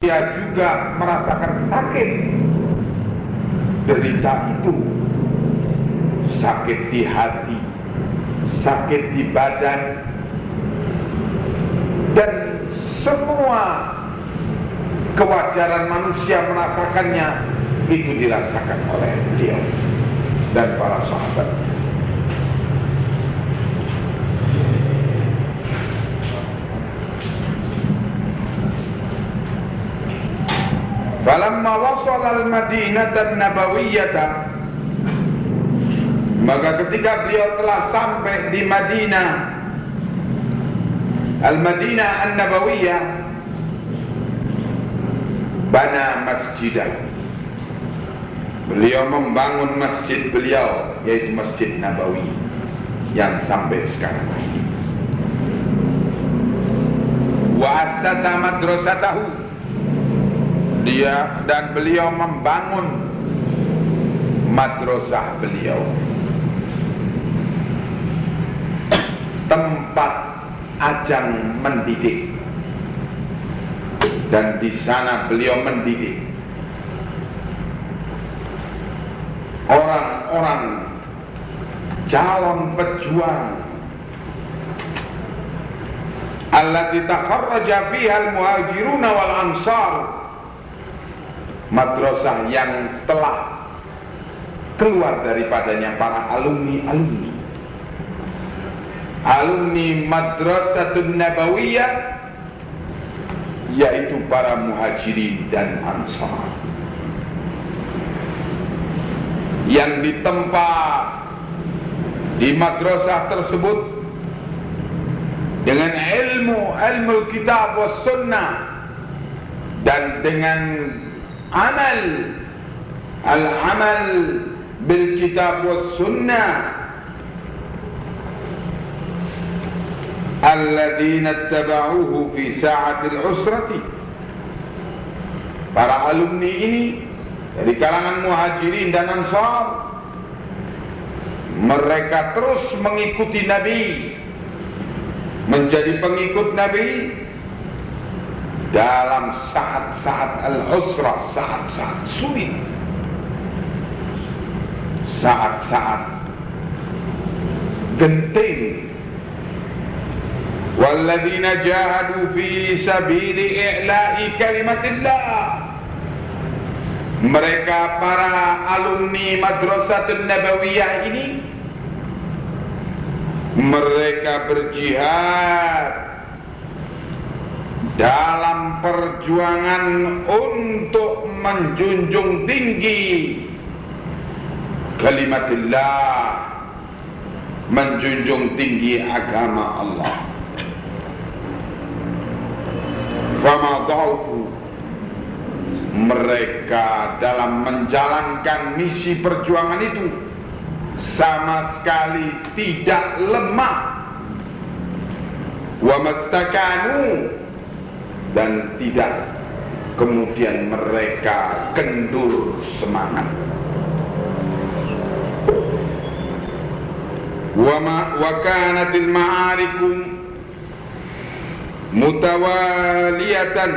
dia juga merasakan sakit. Derita itu sakit di hati sakit di badan dan semua kewajaran manusia merasakannya itu dirasakan oleh dia dan para sahabat Falamma wasal al-Madinah dan Nabawiyata Maka ketika beliau telah sampai di Madinah Al-Madinah An-Nabawiyah Bana masjidah. Beliau membangun masjid beliau Yaitu Masjid Nabawi Yang sampai sekarang. Wa asasa madrasatahu dia dan beliau membangun madrasah beliau. Tempat ajang mendidik. Dan di sana beliau mendidik. Orang-orang calon pejuang. Allati takharraja fiha al-muhajiruna wal ansar madrasah yang telah keluar daripadanya para alumni-alumni alumni madrasatun nabawiyah yaitu para muhajirin dan ansar. Yang ditempa di madrasah tersebut dengan ilmu ilmu kitab was sunnah dan dengan bil kitab was sunnah alladzina ittaba'uhu fi sa'atil usrati. Para alumni ini dari kalangan muhajirin dan ansar mereka terus mengikuti Nabi. Menjadi pengikut Nabi dalam saat-saat al-usrah, saat-saat sulit, saat-saat genting. Walladzina jahadu fi sabili i'la'i kalimatillah. Mereka para alumni Madrasatul Nabawiyah ini mereka berjihad dalam perjuangan untuk menjunjung tinggi kalimatillah menjunjung tinggi agama Allah. Fama mereka dalam menjalankan misi perjuangan itu sama sekali tidak lemah. Wa mastakanu dan tidak kemudian mereka kendur semangat. Wa ma wa kanatil ma'arikum mutawaliyatan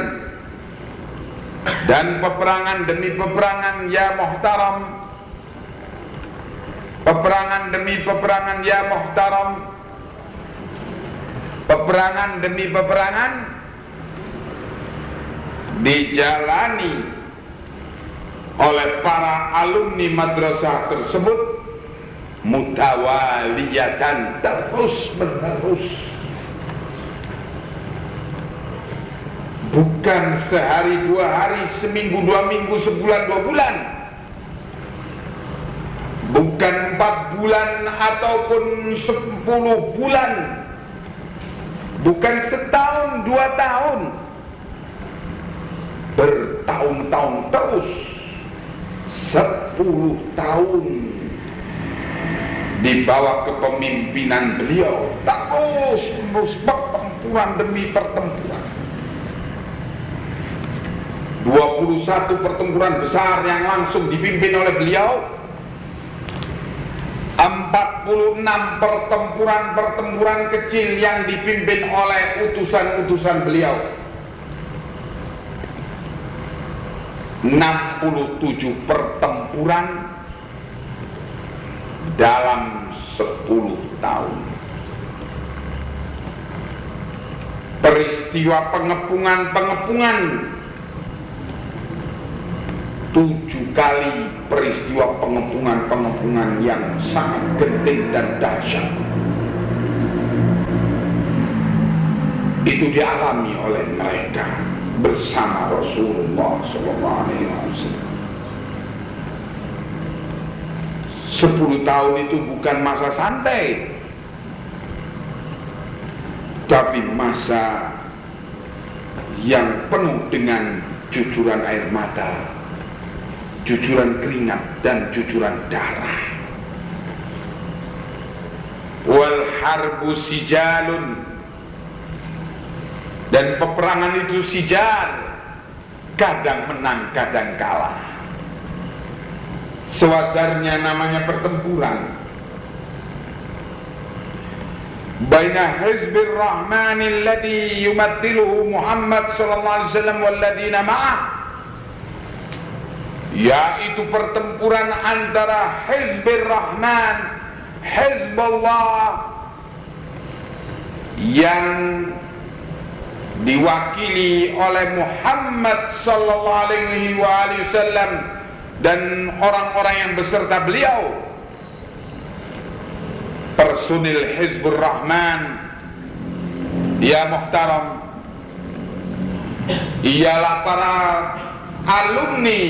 dan peperangan demi peperangan ya muhtaram peperangan demi peperangan ya muhtaram peperangan demi peperangan dijalani oleh para alumni madrasah tersebut mutawaliyatan terus menerus. Bukan sehari dua hari seminggu dua minggu sebulan dua bulan. Bukan empat bulan ataupun sepuluh bulan. Bukan setahun dua tahun bertahun-tahun terus sepuluh tahun di bawah kepemimpinan beliau terus menerus pertempuran demi pertempuran. 21 pertempuran besar yang langsung dipimpin oleh beliau 46 pertempuran-pertempuran kecil yang dipimpin oleh utusan-utusan beliau 67 pertempuran dalam 10 tahun. Peristiwa pengepungan-pengepungan tujuh kali peristiwa pengepungan-pengepungan yang sangat genting dan dahsyat. Itu dialami oleh mereka bersama Rasulullah SAW. Sepuluh tahun itu bukan masa santai, tapi masa yang penuh dengan cucuran air mata jujuran keringat dan jujuran darah wal harbu sijalun dan peperangan itu sijal kadang menang kadang kalah. Sewajarnya namanya pertempuran. Baina hizbir rahmanil ladhi yumattiluhu Muhammad sallallahu alaihi wasallam wal ladina ma'ah. Yaitu pertempuran antara Hizbir Rahman Hizbullah yang diwakili oleh Muhammad sallallahu alaihi wasallam dan orang-orang yang beserta beliau. Personil Hizbur Rahman. Ya muhtaram. Ialah para alumni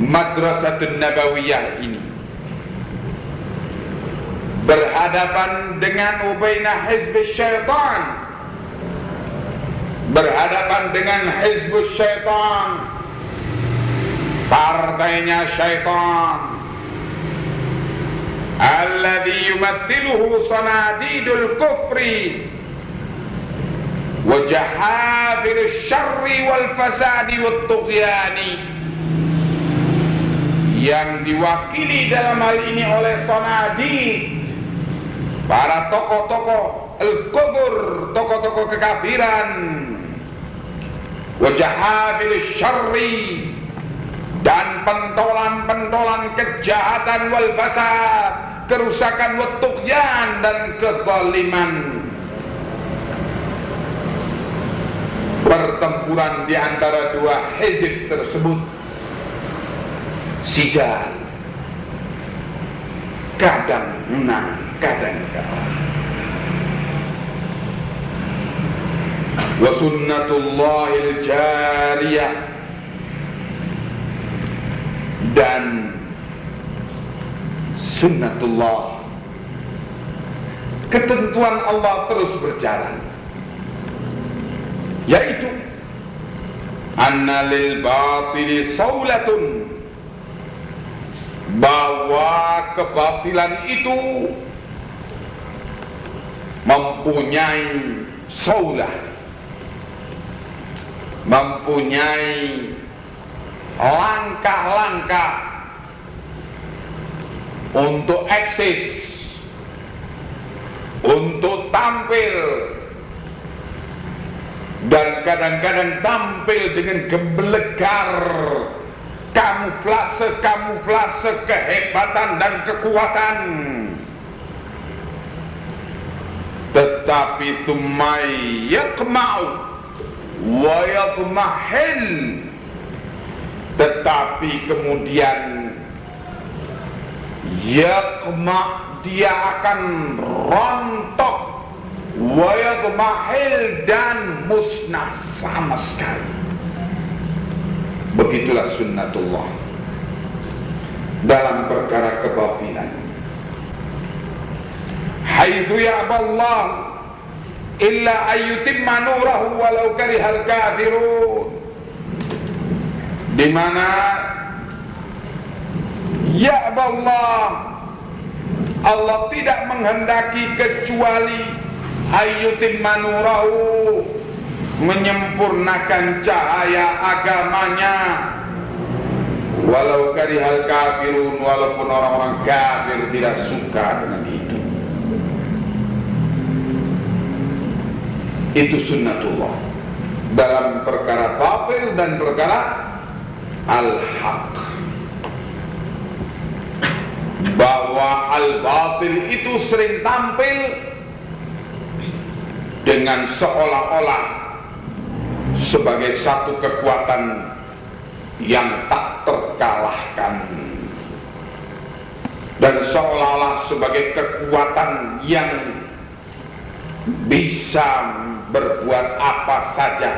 Madrasatun Nabawiyah ini. Berhadapan dengan Ubainah Hizb Syaitan berhadapan dengan Hizb Syaitan. Partainya syaitan. Alladhi yumathiluhu sanadidul kufri wa jahafir syarri wal fasadi wat tughyani. Yang diwakili dalam hal ini oleh Sonadi para tokoh-tokoh al-kubur tokoh-tokoh kekafiran wajahafil syarri dan pentolan-pentolan kejahatan wal fasad kerusakan wetukyan dan kezaliman. Pertempuran di antara dua hizib tersebut sijal kadang menang kadang kalah wa sunnatullahil jariyah dan sunnatullah. Ketentuan Allah terus berjalan. Yaitu anna lil batili saulatun. Bahwa kebatilan itu mempunyai saulah mempunyai langkah-langkah untuk eksis untuk tampil dan kadang-kadang tampil dengan gemblegar kamuflase-kamuflase kehebatan dan kekuatan. Tetapi tumai yakma'u wa yatmahil tetapi kemudian yakma' dia akan rontok. Wa yatmahil dan musnah sama sekali. Begitulah sunnatullah. Dalam perkara kebatilan. Haitsu ya'ballah illa ayyutimma nurahu walau karihal kafirun. Di mana ya'ballah Allah tidak menghendaki kecuali ayyutimma nurahu menyempurnakan cahaya agamanya walau karihal kafirun walaupun orang-orang kafir tidak suka dengan itu itu sunnatullah. Dalam perkara batil dan perkara al-haq. Bahwa al-batil itu sering tampil dengan seolah-olah sebagai satu kekuatan yang tak terkalahkan. Dan seolah-olah sebagai kekuatan yang bisa berbuat apa saja.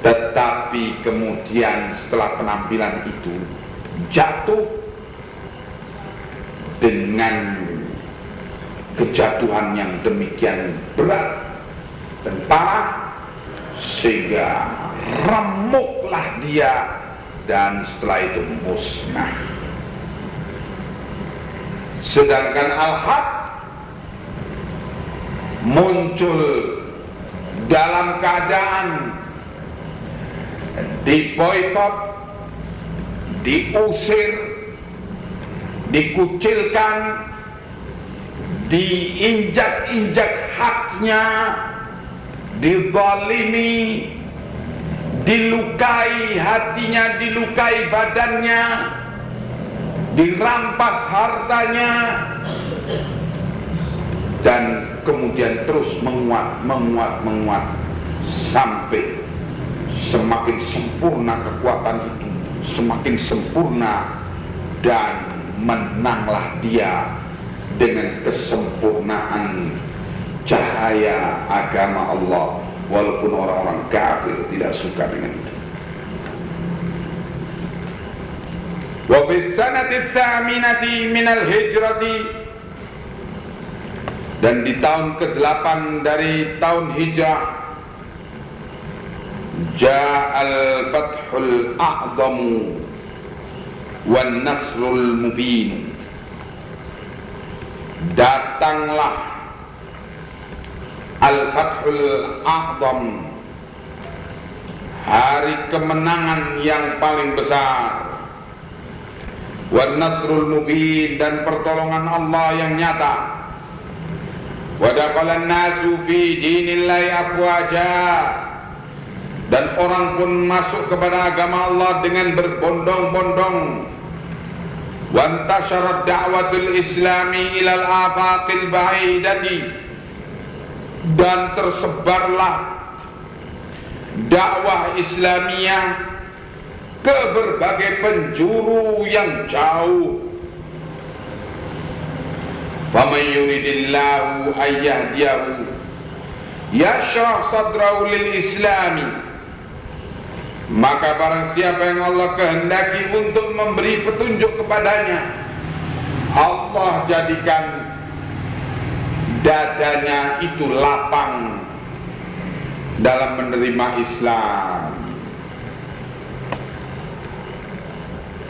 Tetapi kemudian setelah penampilan itu jatuh dengan kejatuhan yang demikian berat dan parah sehingga remuklah dia dan setelah itu musnah. Sedangkan al-haq muncul dalam keadaan diboykot, diusir, dikucilkan, diinjak-injak haknya, dizalimi, dilukai hatinya, dilukai badannya, dirampas hartanya, dan kemudian terus menguat, menguat, menguat sampai semakin sempurna kekuatan itu, semakin sempurna dan menanglah dia dengan kesempurnaan cahaya agama Allah walaupun orang-orang kafir tidak suka dengan itu. Wa bis sanati tsaminati minal hijrati dan di tahun ke-8 dari tahun hijrah Ja'al fathul a'zamu Wan nasrul mubin. Datanglah Al-Fathul A'zam Hari kemenangan yang paling besar. Wan nasrul mubin Dan pertolongan Allah yang nyata Wadaqalan nasu fi dinillahi afwaja. Dan orang pun masuk kepada agama Allah dengan berbondong-bondong. Wantasyarat da'watul islami ilal afaqil ba'idati. Dan tersebarlah dakwah Islamiyah ke berbagai penjuru yang jauh Faman yuridillahu ayyahdiyahu Yashrah sadrahu lil islami Maka barang siapa yang Allah kehendaki untuk memberi petunjuk kepadanya Allah jadikan dadanya itu lapang dalam menerima Islam.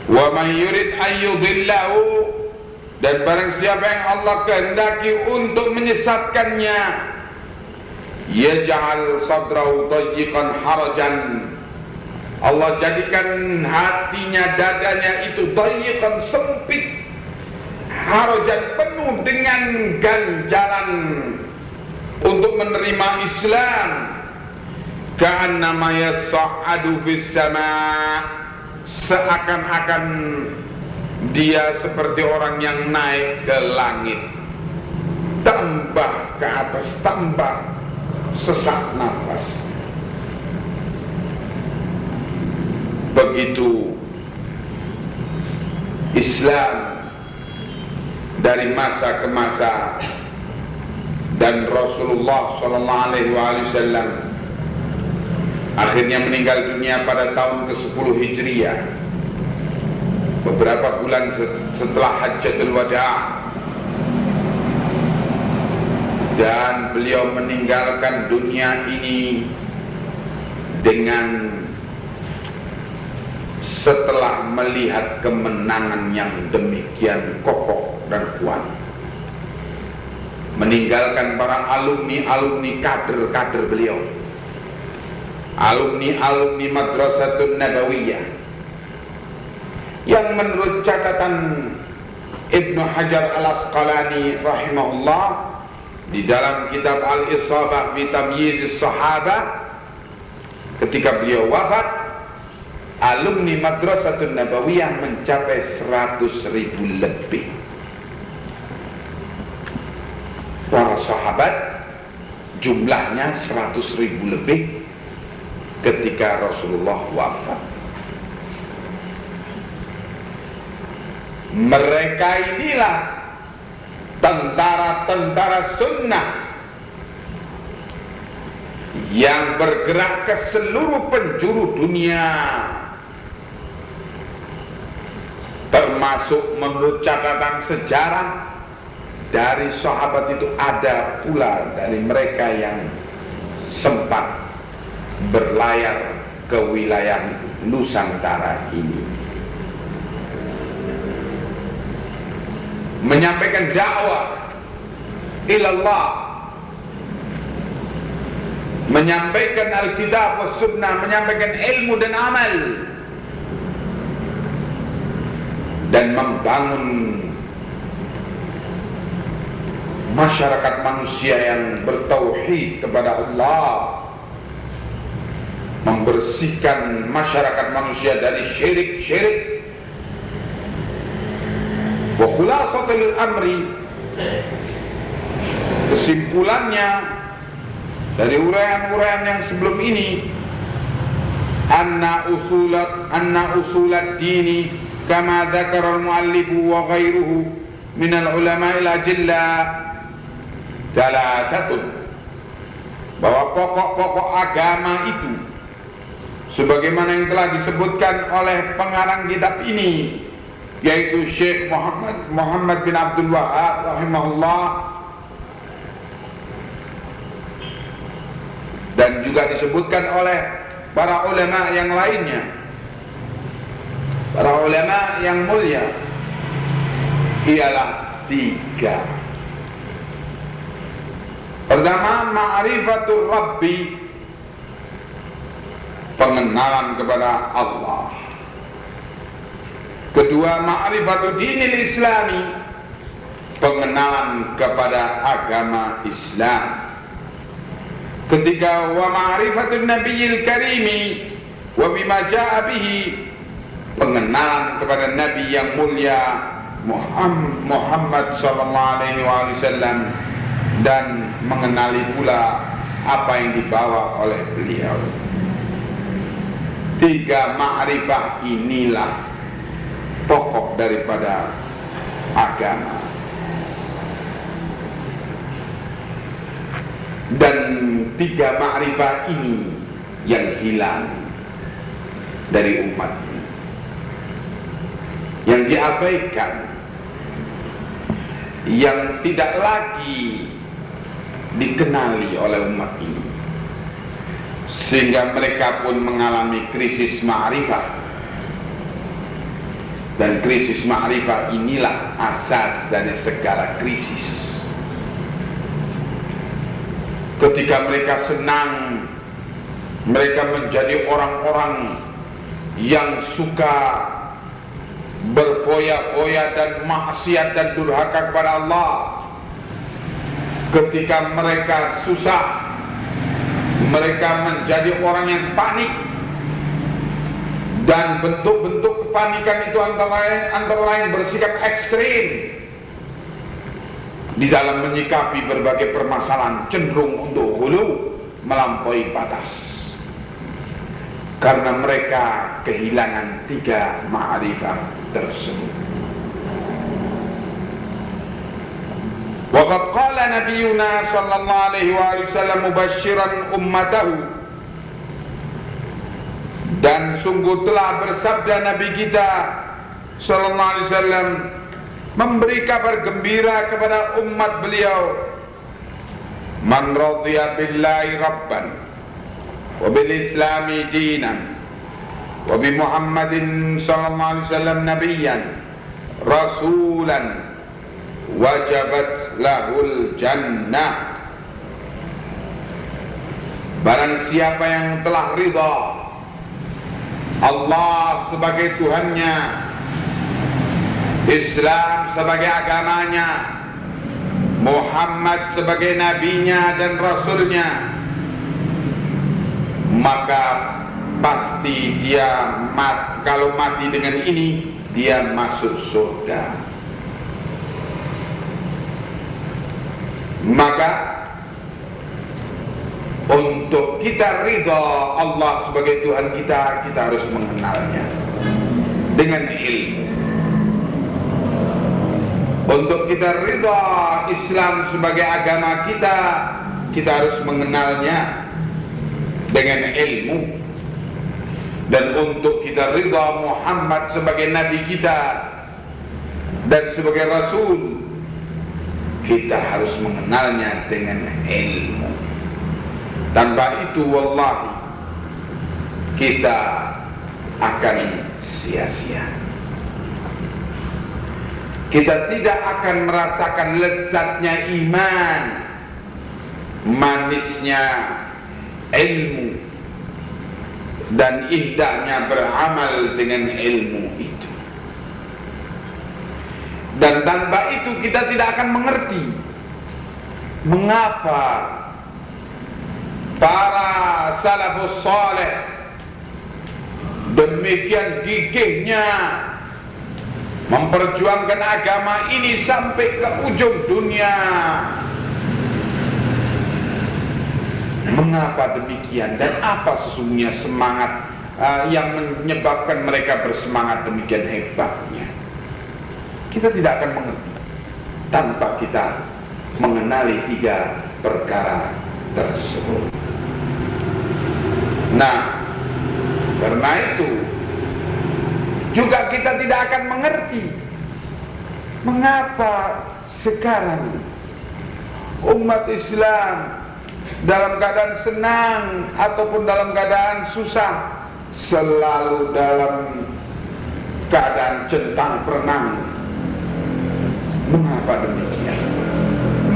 Wa man yurid ayyudillahu dan barang siapa yang Allah kehendaki untuk menyesatkannya Yaj'al sadrahu tayyiqan harajan. Allah jadikan hatinya dadanya itu tayyiqan sempit harajan penuh dengan ganjalan untuk menerima Islam. Ka'annama yas'adu fis sama' seakan-akan dia seperti orang yang naik ke langit. Tambah ke atas tambah sesak nafas. Begitu Islam dari masa ke masa dan Rasulullah Wasallam akhirnya meninggal dunia pada tahun ke-10 Hijriah beberapa bulan setelah Hajjatul Wada. Dan beliau meninggalkan dunia ini dengan setelah melihat kemenangan yang demikian kokoh dan kuat. Meninggalkan para alumni-alumni kader-kader beliau. Alumni-alumni madrasatun nabawiyah yang menurut catatan Ibnu Hajar Al-Asqalani rahimahullah di dalam kitab Al-Isabah fi Tamyiz Sahabah ketika beliau wafat alumni Madrasatun Nabawiyah mencapai 100 ribu lebih. Para sahabat jumlahnya 100 ribu lebih ketika Rasulullah wafat mereka inilah tentara-tentara sunnah yang bergerak ke seluruh penjuru dunia termasuk menurut catatan sejarah dari sahabat itu ada pula dari mereka yang sempat berlayar ke wilayah Nusantara ini menyampaikan dakwah ilallah menyampaikan Alkitab was sunnah menyampaikan ilmu dan amal dan membangun masyarakat manusia yang bertauhid kepada Allah membersihkan masyarakat manusia dari syirik-syirik wa khulasatul amri. Kesimpulannya dari uraian-uraian yang sebelum ini anna usulat anna usulat dini kama dzakara al-muallif wa ghairuhu min al-ulama al-ajilla thalathatun bahwa pokok-pokok agama itu sebagaimana yang telah disebutkan oleh pengarang kitab ini yaitu Syekh Muhammad Muhammad bin Abdul Wahab rahimahullah. Dan juga disebutkan oleh para ulama yang lainnya. Para ulama yang mulia. Ialah tiga. Pertama ma'rifatul rabbi. Pengenalan kepada Allah kedua ma'rifatul dinil islami. Pengenalan kepada agama Islam. Ketiga wa ma'rifatul nabiyil karimi. Wa bima ja'a pengenalan kepada nabi yang mulia Muhammad sallallahu alaihi wasallam. Dan mengenali pula apa yang dibawa oleh beliau. Tiga ma'rifah inilah pokok daripada agama. Dan tiga ma'rifah ini yang hilang dari umat ini. Yang diabaikan yang tidak lagi dikenali oleh umat ini. Sehingga mereka pun mengalami krisis ma'rifah dan krisis ma'rifah inilah asas dari segala krisis. Ketika mereka senang mereka menjadi orang-orang yang suka berfoya-foya dan maksiat dan durhaka kepada Allah. Ketika mereka susah mereka menjadi orang yang panik dan bentuk-bentuk kepanikan itu antara lain, antara lain bersikap ekstrim. Di dalam menyikapi berbagai permasalahan cenderung untuk hulu melampaui batas. Karena mereka kehilangan tiga ma'rifah tersebut. Waqad qala nabiyuna sallallahu alaihi wasallam mubashiran ummatahu dan sungguh telah bersabda nabi kita sallallahu alaihi wasallam memberi kabar gembira kepada umat beliau. Man radhiya billahi rabban wa bil islami dinan wa bi muhammadin sallallahu alaihi wasallam nabiyyan rasulan wajabat lahul jannah. Barang siapa yang telah ridha Allah sebagai Tuhannya Islam sebagai agamanya Muhammad sebagai nabinya dan rasulnya maka pasti dia mat, kalau mati dengan ini dia masuk surga. Maka untuk kita ridha Allah sebagai Tuhan kita kita harus mengenalnya. Dengan ilmu. Untuk kita ridha Islam sebagai agama kita kita harus mengenalnya dengan ilmu. Dan untuk kita ridha Muhammad sebagai nabi kita dan sebagai rasul kita harus mengenalnya dengan ilmu tanpa itu wallahi kita akan sia-sia. Kita tidak akan merasakan lezatnya iman manisnya ilmu dan indahnya beramal dengan ilmu itu. Dan tanpa itu kita tidak akan mengerti mengapa para salafus saleh demikian gigihnya memperjuangkan agama ini sampai ke ujung dunia. Mengapa demikian dan apa sesungguhnya semangat uh, yang menyebabkan mereka bersemangat demikian hebatnya? Kita tidak akan mengerti tanpa kita mengenali tiga perkara tersebut. Nah, karena itu juga kita tidak akan mengerti mengapa sekarang umat Islam dalam keadaan senang ataupun dalam keadaan susah selalu dalam keadaan centang perenang mengapa demikian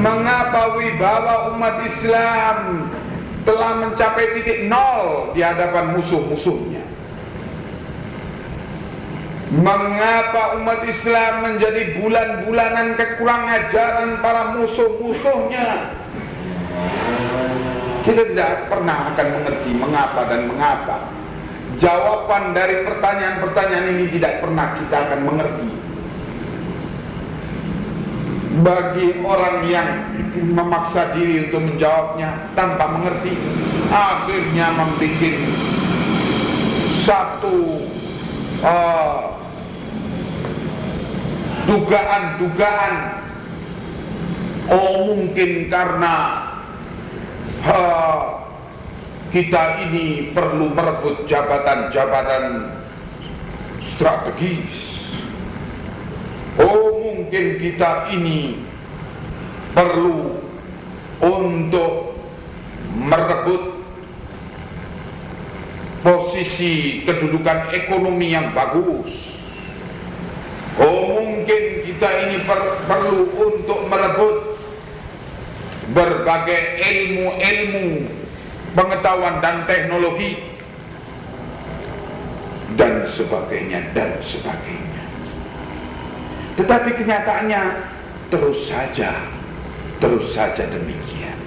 mengapa wibawa umat Islam telah mencapai titik nol di hadapan musuh-musuhnya Mengapa umat Islam menjadi bulan-bulanan kekurang ajaran para musuh-musuhnya kita tidak pernah akan mengerti mengapa dan mengapa. Jawaban dari pertanyaan-pertanyaan ini tidak pernah kita akan mengerti. Bagi orang yang memaksa diri untuk menjawabnya tanpa mengerti, akhirnya membuat satu uh, dugaan-dugaan. Oh mungkin karena ha, kita ini perlu merebut jabatan-jabatan strategis. Mungkin kita ini perlu untuk merebut posisi kedudukan ekonomi yang bagus. Oh mungkin kita ini per perlu untuk merebut berbagai ilmu-ilmu pengetahuan dan teknologi dan sebagainya dan sebagainya tetapi kenyataannya terus saja terus saja demikian.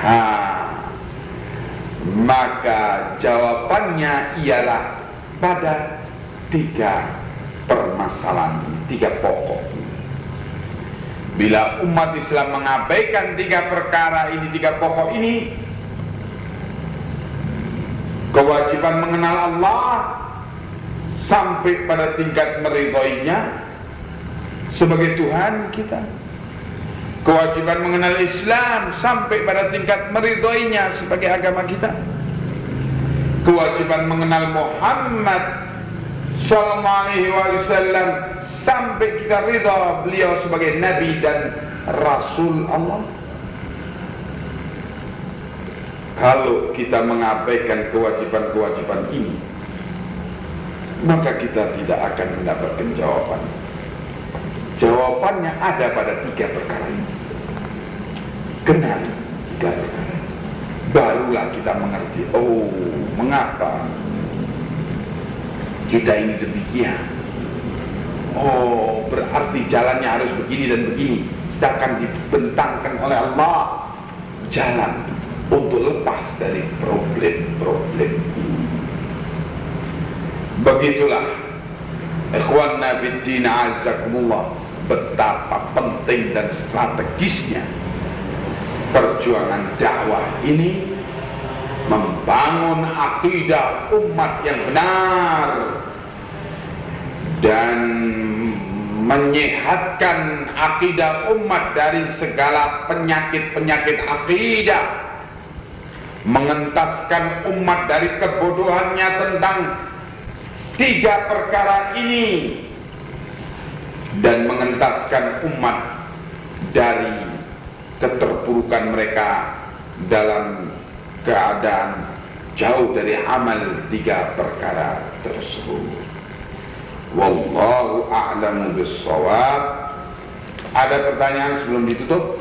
Ha. Maka jawabannya ialah pada tiga permasalahan tiga pokok. Bila umat Islam mengabaikan tiga perkara ini, tiga pokok ini, kewajiban mengenal Allah sampai pada tingkat meridhoinya sebagai Tuhan kita. Kewajiban mengenal Islam sampai pada tingkat meridhoinya sebagai agama kita. Kewajiban mengenal Muhammad sallallahu alaihi wasallam sampai kita ridha beliau sebagai nabi dan rasul Allah kalau kita mengabaikan kewajiban-kewajiban ini maka kita tidak akan mendapatkan jawaban. Jawabannya ada pada tiga perkara ini. Kenal tiga perkara barulah kita mengerti oh mengapa kita ini demikian? Oh berarti jalannya harus begini dan begini. Kita akan dibentangkan oleh Allah. Jalan untuk lepas dari problem-problem. Begitulah. Ikhwan fiddin azakumullah betapa penting dan strategisnya perjuangan dakwah ini membangun akidah umat yang benar dan menyehatkan akidah umat dari segala penyakit-penyakit akidah mengentaskan umat dari kebodohannya tentang tiga perkara ini dan mengentaskan umat dari keterpurukan mereka dalam keadaan jauh dari amal tiga perkara tersebut. Wallahu a'lamu bissawab. Ada pertanyaan sebelum ditutup?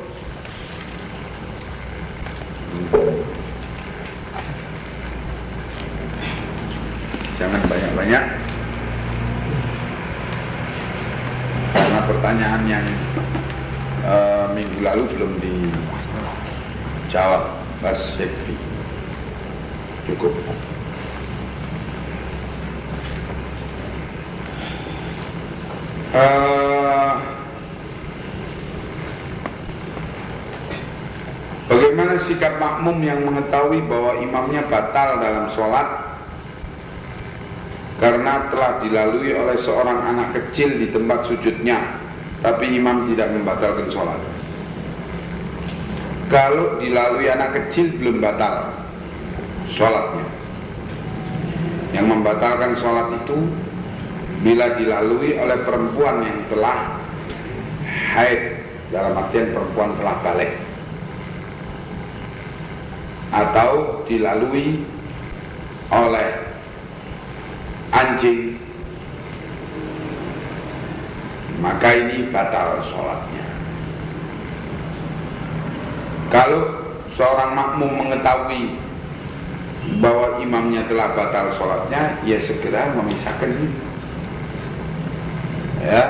Jangan banyak-banyak. Karena pertanyaan yang uh, minggu lalu belum dijawab Mas Sekfi. Cukup. Uh, bagaimana sikap makmum yang mengetahui bahwa imamnya batal dalam sholat karena telah dilalui oleh seorang anak kecil di tempat sujudnya tapi imam tidak membatalkan sholat. Kalau dilalui anak kecil belum batal sholatnya. Yang membatalkan sholat itu bila dilalui oleh perempuan yang telah haid dalam artian perempuan telah balik. Atau dilalui oleh anjing maka ini batal sholatnya. Kalau seorang makmum mengetahui bahwa imamnya telah batal sholatnya ya segera memisahkan ini ya.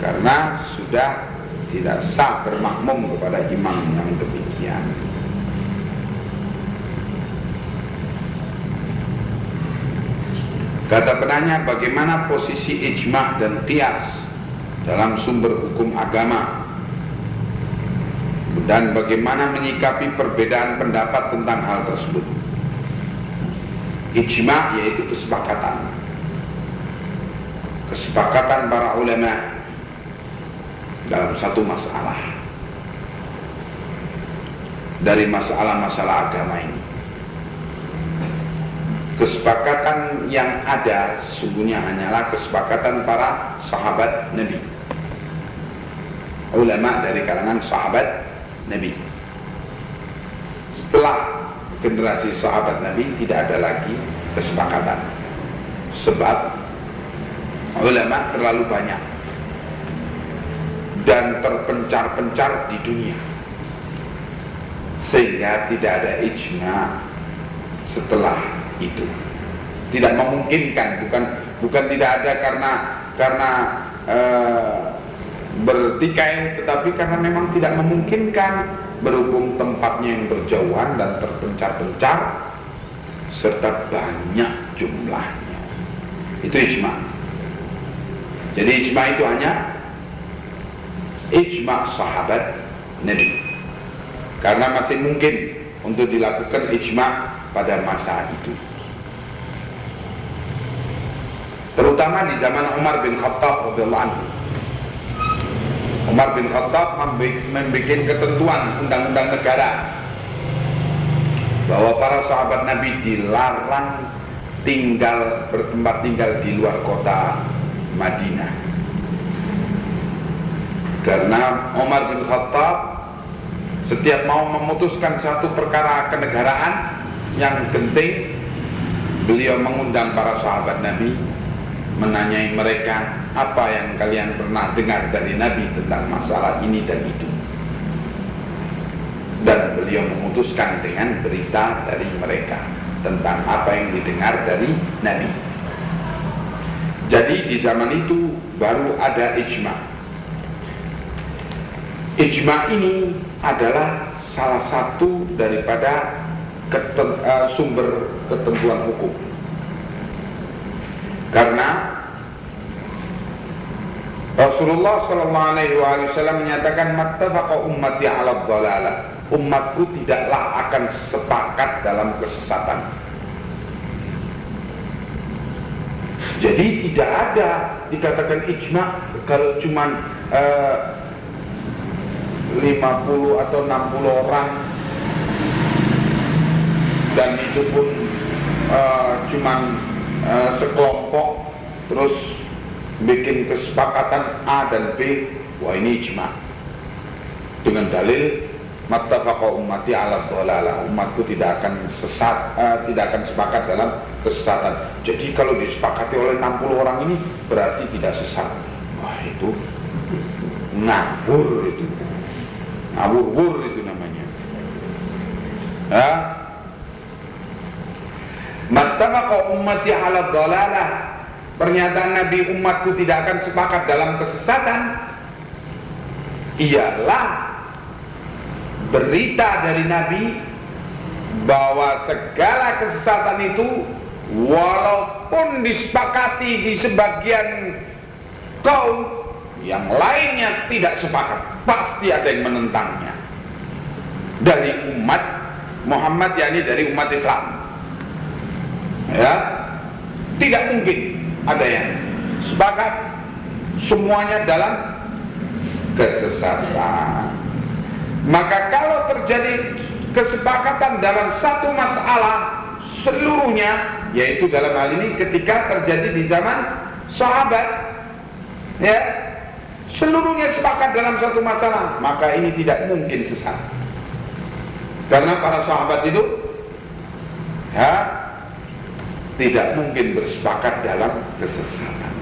Karena sudah tidak sah bermakmum kepada imam yang demikian Kata penanya bagaimana posisi ijma dan qiyas dalam sumber hukum agama. Dan bagaimana menyikapi perbedaan pendapat tentang hal tersebut. Ijma yaitu kesepakatan. Kesepakatan para ulama dalam satu masalah. Dari masalah-masalah agama ini kesepakatan yang ada sungguhnya hanyalah kesepakatan para sahabat Nabi. Ulama dari kalangan sahabat Nabi. Setelah generasi sahabat Nabi tidak ada lagi kesepakatan. Sebab ulama terlalu banyak dan terpencar-pencar di dunia. Sehingga tidak ada ijma setelah itu tidak memungkinkan bukan bukan tidak ada karena karena e, bertikai tetapi karena memang tidak memungkinkan berhubung tempatnya yang berjauhan dan terpencar-pencar serta banyak jumlahnya itu ijma jadi ijma itu hanya ijma sahabat Nabi. Karena masih mungkin untuk dilakukan ijma pada masa itu. Terutama di zaman Umar bin Khattab radhiyallahu anhu. Umar bin Khattab membuat ketentuan undang-undang negara bahwa para sahabat Nabi dilarang tinggal bertempat tinggal di luar kota Madinah karena Umar bin Khattab setiap mau memutuskan satu perkara kenegaraan yang penting beliau mengundang para sahabat Nabi menanyai mereka apa yang kalian pernah dengar dari Nabi tentang masalah ini dan itu dan beliau memutuskan dengan berita dari mereka tentang apa yang didengar dari Nabi jadi di zaman itu baru ada ijma. Ijma ini adalah salah satu daripada uh, sumber ketentuan hukum. Karena Rasulullah Shallallahu Alaihi Wasallam menyatakan mattafaqa ummati ala dhalalah. Umatku tidaklah akan sepakat dalam kesesatan. Jadi tidak ada dikatakan ijma kalau cuma eh, uh, 50 atau 60 orang dan itu pun uh, cuma uh, sekelompok terus bikin kesepakatan A dan B. Wah ini ijma. Dengan dalil mattafaqa ummati ala dhalala. Umatku tidak akan sesat uh, tidak akan sepakat dalam kesesatan. Jadi kalau disepakati oleh 60 orang ini berarti tidak sesat. Wah itu ngawur itu. Ngawur itu namanya. Ya mattafaqa ummati ala dhalala pernyataan Nabi umatku tidak akan sepakat dalam kesesatan. Ialah berita dari Nabi bahwa segala kesesatan itu walaupun disepakati di sebagian kaum yang lainnya tidak sepakat. Pasti ada yang menentangnya. Dari umat Muhammad yakni dari umat Islam ya. Tidak mungkin ada yang sepakat semuanya dalam kesesatan. Maka kalau terjadi kesepakatan dalam satu masalah seluruhnya yaitu dalam hal ini ketika terjadi di zaman sahabat ya seluruhnya sepakat dalam satu masalah maka ini tidak mungkin sesat. Karena para sahabat itu ya tidak mungkin bersepakat dalam kesesatan.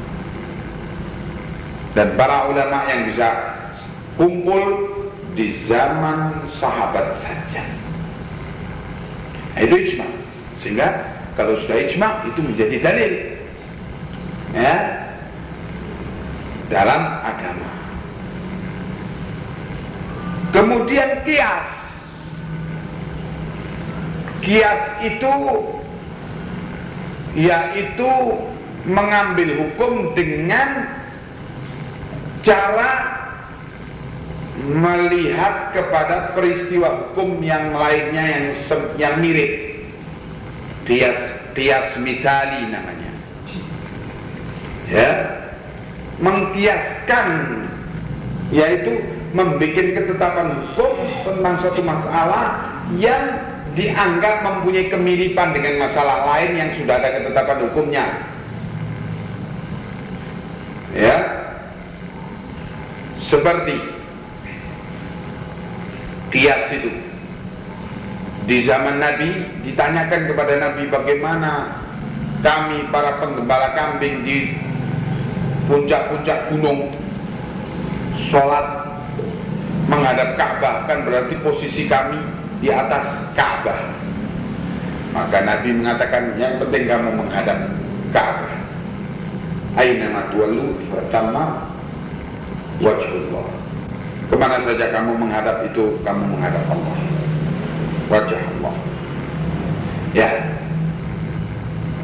Dan para ulama yang bisa kumpul di zaman sahabat saja. Nah, itu ijma. Sehingga kalau sudah ijma itu menjadi dalil. Ya. Dalam agama. Kemudian kias. Kias itu yaitu mengambil hukum dengan cara melihat kepada peristiwa hukum yang lainnya yang yang mirip. Kias kias mitali namanya. Ya. Mengkiaskan yaitu membuat ketetapan hukum tentang suatu masalah yang dianggap mempunyai kemiripan dengan masalah lain yang sudah ada ketetapan hukumnya. Ya. Seperti kias itu. Di zaman Nabi ditanyakan kepada Nabi bagaimana kami para penggembala kambing di puncak-puncak gunung sholat menghadap Ka'bah kan berarti posisi kami di atas Ka'bah. Maka Nabi mengatakan yang penting kamu menghadap Ka'bah. Aina tuwallu pertama wajhullah. Ke mana saja kamu menghadap itu kamu menghadap Allah. Wajah Allah. Ya.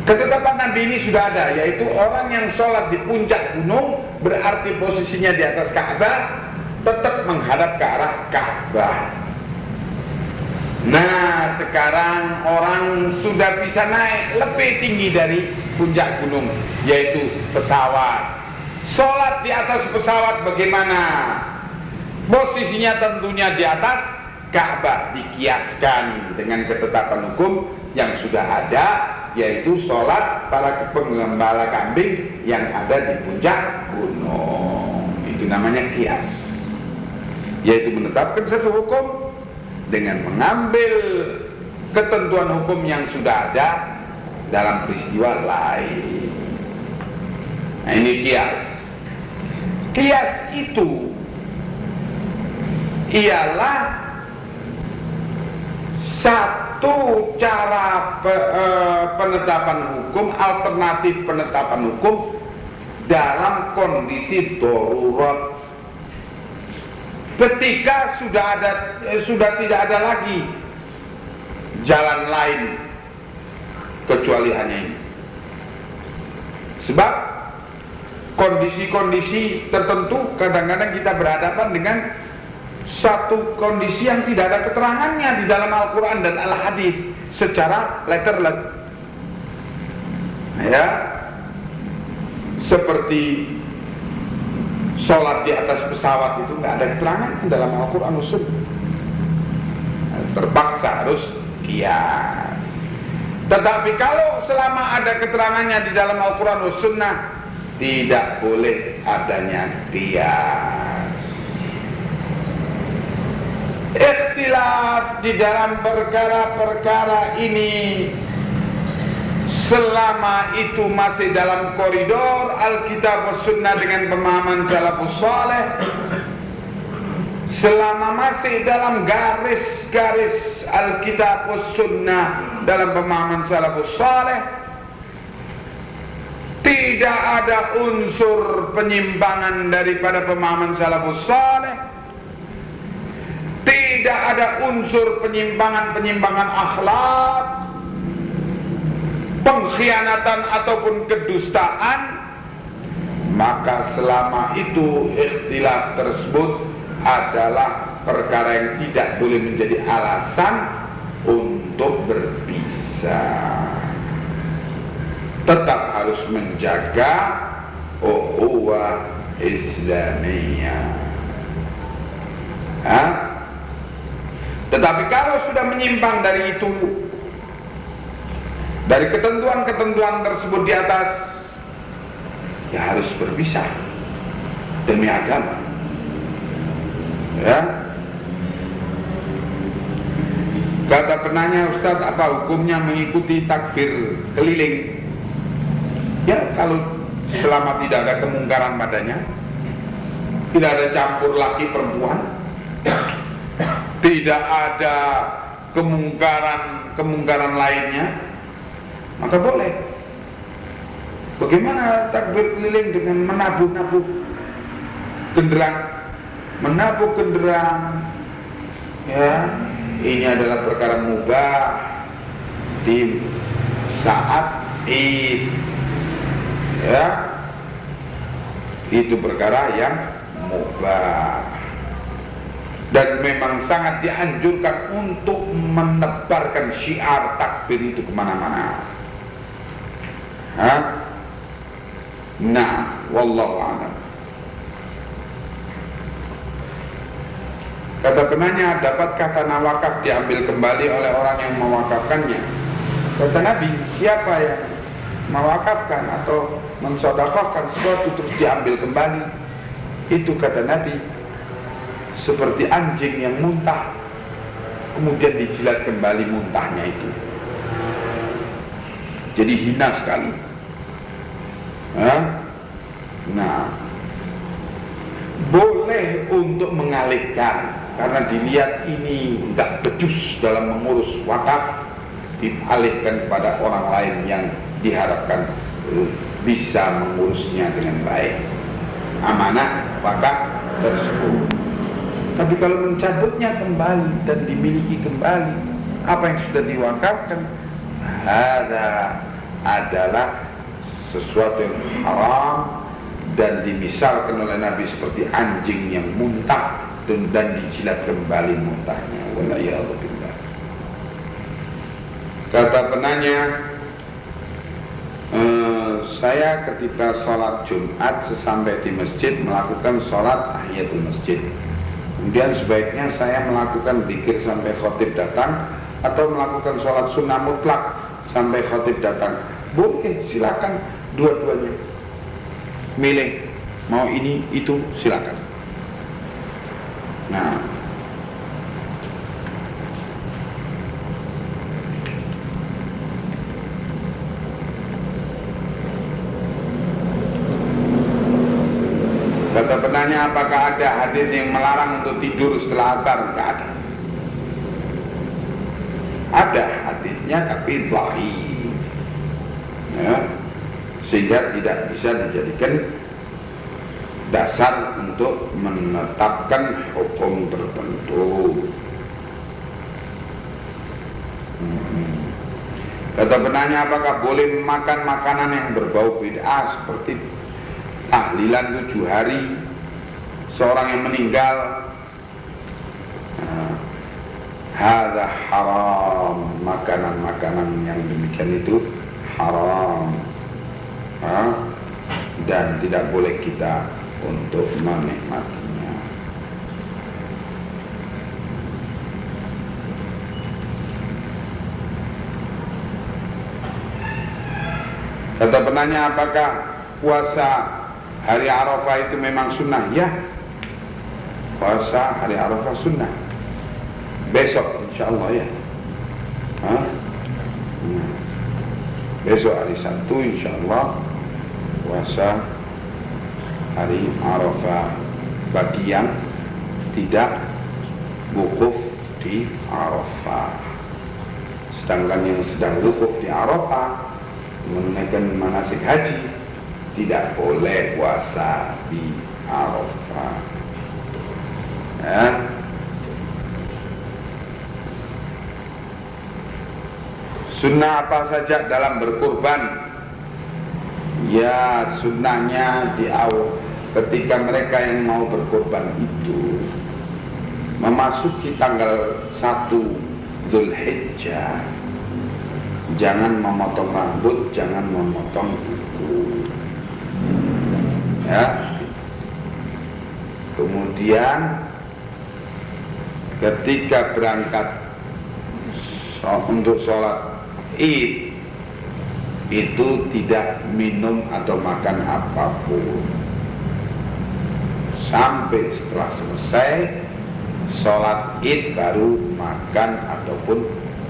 Ketetapan Nabi ini sudah ada yaitu orang yang sholat di puncak gunung berarti posisinya di atas Ka'bah tetap menghadap ke arah Ka'bah. Nah sekarang orang sudah bisa naik lebih tinggi dari puncak gunung Yaitu pesawat Sholat di atas pesawat bagaimana? Posisinya tentunya di atas Ka'bah Dikiaskan dengan ketetapan hukum yang sudah ada Yaitu sholat para penggembala kambing yang ada di puncak gunung Itu namanya kias Yaitu menetapkan satu hukum dengan mengambil ketentuan hukum yang sudah ada dalam peristiwa lain. Nah ini kias. Kias itu ialah satu cara eh, penetapan hukum, alternatif penetapan hukum dalam kondisi darurat ketika sudah ada eh, sudah tidak ada lagi jalan lain kecuali hanya ini. Sebab kondisi-kondisi tertentu kadang-kadang kita berhadapan dengan satu kondisi yang tidak ada keterangannya di dalam Al-Quran dan Al-Hadis secara letterless. Ya, seperti sholat di atas pesawat itu nggak ada keterangan dalam Al-Quran Terpaksa harus kias. Tetapi kalau selama ada keterangannya di dalam Al-Quran Sunnah tidak boleh adanya kias. Ikhtilaf di dalam perkara-perkara ini selama itu masih dalam koridor Alkitab Sunnah dengan pemahaman salafus saleh selama masih dalam garis-garis Alkitab Sunnah dalam pemahaman salafus saleh tidak ada unsur penyimpangan daripada pemahaman salafus saleh. Tidak ada unsur penyimpangan-penyimpangan akhlak pengkhianatan ataupun kedustaan maka selama itu ikhtilaf tersebut adalah perkara yang tidak boleh menjadi alasan untuk berpisah. Tetap harus menjaga ukhuwah Islamiyah. Tetapi kalau sudah menyimpang dari itu dari ketentuan-ketentuan tersebut di atas ya harus berpisah demi agama. Ya. Kata penanya Ustaz apa hukumnya mengikuti takbir keliling? Ya kalau selama tidak ada kemungkaran padanya tidak ada campur laki perempuan tidak ada kemungkaran kemungkaran lainnya maka boleh. Bagaimana takbir keliling dengan menabuh-nabuh genderang menabuh kendaraan ya. Ini adalah perkara mubah di saat id. Ya. Itu perkara yang mubah. Dan memang sangat dianjurkan untuk menebarkan syiar takbir itu ke mana-mana. Nah, wallahu a'lam. Kata penanya, dapatkah tanah wakaf diambil kembali oleh orang yang mewakafkannya? Kata Nabi, siapa yang mewakafkan atau mensodakohkan sesuatu terus diambil kembali? Itu kata Nabi, seperti anjing yang muntah, kemudian dijilat kembali muntahnya itu. Jadi hina sekali. Nah, boleh untuk mengalihkan karena dilihat ini tidak becus dalam mengurus wakaf dialihkan kepada orang lain yang diharapkan uh, bisa mengurusnya dengan baik. Amanah wakaf tersebut. Tapi kalau mencabutnya kembali dan dimiliki kembali apa yang sudah diwakafkan ada adalah sesuatu yang haram dan dimisalkan oleh Nabi seperti anjing yang muntah dan dijilat kembali muntahnya. Walayyahubillah kata penanya eh, saya ketika sholat Jumat sesampai di masjid melakukan sholat tahiyatul masjid. Kemudian sebaiknya saya melakukan zikir sampai khotib datang atau melakukan sholat sunnah mutlak sampai khotib datang boleh silakan dua-duanya milih mau ini itu silakan Nah, Kata penanya apakah ada hadis yang melarang untuk tidur setelah asar? Tidak ada. Ada hadisnya tapi dhaif. Ya. Sehingga tidak bisa dijadikan dasar untuk menetapkan hukum tertentu. Hmm. Kata penanya apakah boleh makan makanan yang berbau bid'ah seperti tahlilan tujuh hari seorang yang meninggal Hada haram. Makanan-makanan yang demikian itu Haram. Ha? Dan tidak boleh kita Untuk menikmatinya. Kata penanya apakah Puasa hari Arafah itu memang sunnah? Ya. Puasa hari Arafah sunnah besok insya Allah ya Hah? Hmm. besok hari Sabtu insya Allah puasa hari Arafah bagi yang tidak wukuf di Arafah sedangkan yang sedang wukuf di Arafah menunaikan manasik haji tidak boleh puasa di Arafah ya Sunnah apa saja dalam berkurban Ya sunnahnya di awal Ketika mereka yang mau berkorban itu. Memasuki tanggal 1 Zulhijjah. Jangan memotong rambut Jangan memotong kuku. Ya. Kemudian Ketika berangkat untuk sholat id itu tidak minum atau makan apa pun. Sampai setelah selesai sholat id baru makan ataupun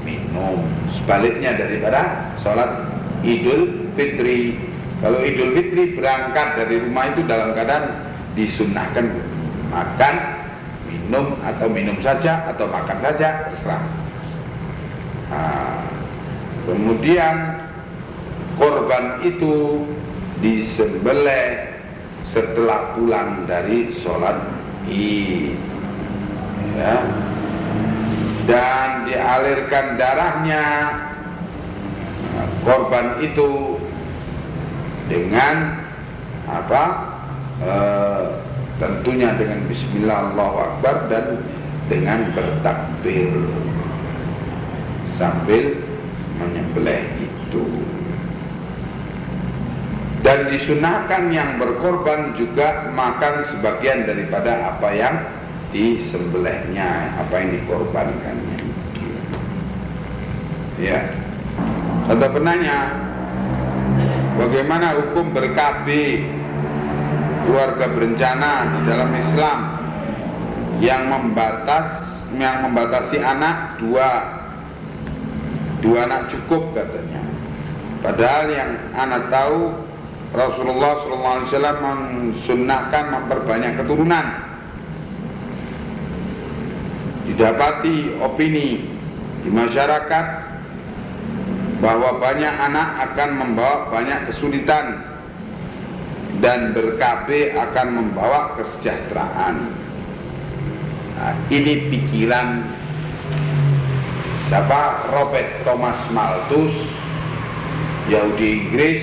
minum. Sebaliknya daripada sholat idul fitri. Kalau idul fitri berangkat dari rumah itu dalam keadaan disunahkan makan minum atau minum saja atau makan saja terserah. Nah, Kemudian korban itu disembelih setelah pulang dari sholat id. Ya. dan dialirkan darahnya korban itu dengan apa? E, tentunya dengan Bismillah Allahu Akbar dan dengan bertakbir. Sambil menyembelih itu. Dan disunahkan yang berkorban juga makan sebagian daripada apa yang disembelihnya apa yang dikorbankannya. Ya. Kata penanya bagaimana hukum ber-KB keluarga berencana di dalam Islam yang membatas yang membatasi anak dua dua anak cukup katanya. Padahal yang anak tahu Rasulullah SAW mensunnahkan memperbanyak keturunan. Didapati opini di masyarakat bahwa banyak anak akan membawa banyak kesulitan dan berkabe akan membawa kesejahteraan. Nah, ini pikiran siapa? Robert Thomas Malthus Yahudi Inggris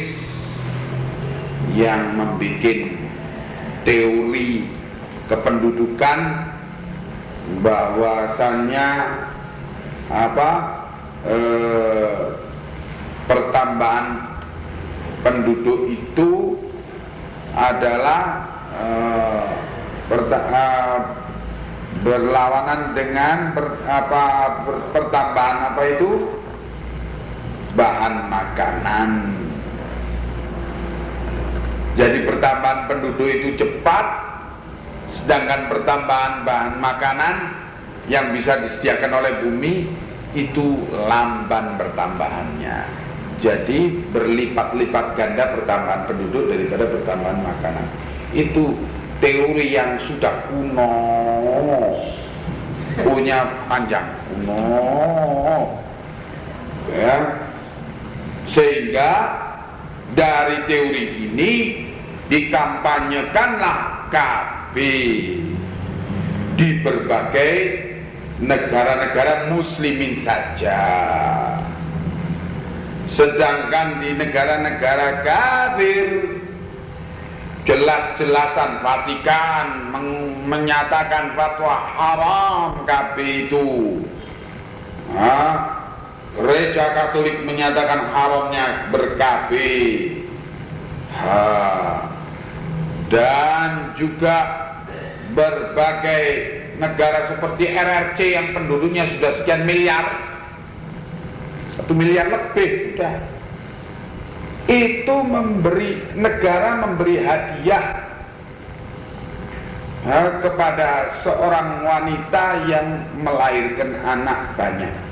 yang membuat teori kependudukan bahwasannya apa eh, pertambahan penduduk itu adalah eh, eh, berlawanan dengan ber, apa ber, pertambahan apa itu? Bahan makanan. Jadi pertambahan penduduk itu cepat sedangkan pertambahan bahan makanan yang bisa disediakan oleh bumi itu lamban pertambahannya. Jadi berlipat-lipat ganda pertambahan penduduk daripada pertambahan makanan. Itu teori yang sudah kuno punya panjang. Kuno. Ya. Sehingga dari teori ini dikampanyekanlah KB di berbagai negara-negara muslimin saja. Sedangkan di negara-negara kafir jelas-jelasan Vatikan menyatakan fatwa haram KB itu. Nah, gereja Katolik menyatakan haramnya ber-KB dan juga berbagai negara seperti RRC yang penduduknya sudah sekian miliar. Satu miliar lebih sudah itu memberi negara memberi hadiah. Kepada seorang wanita yang melahirkan anak banyak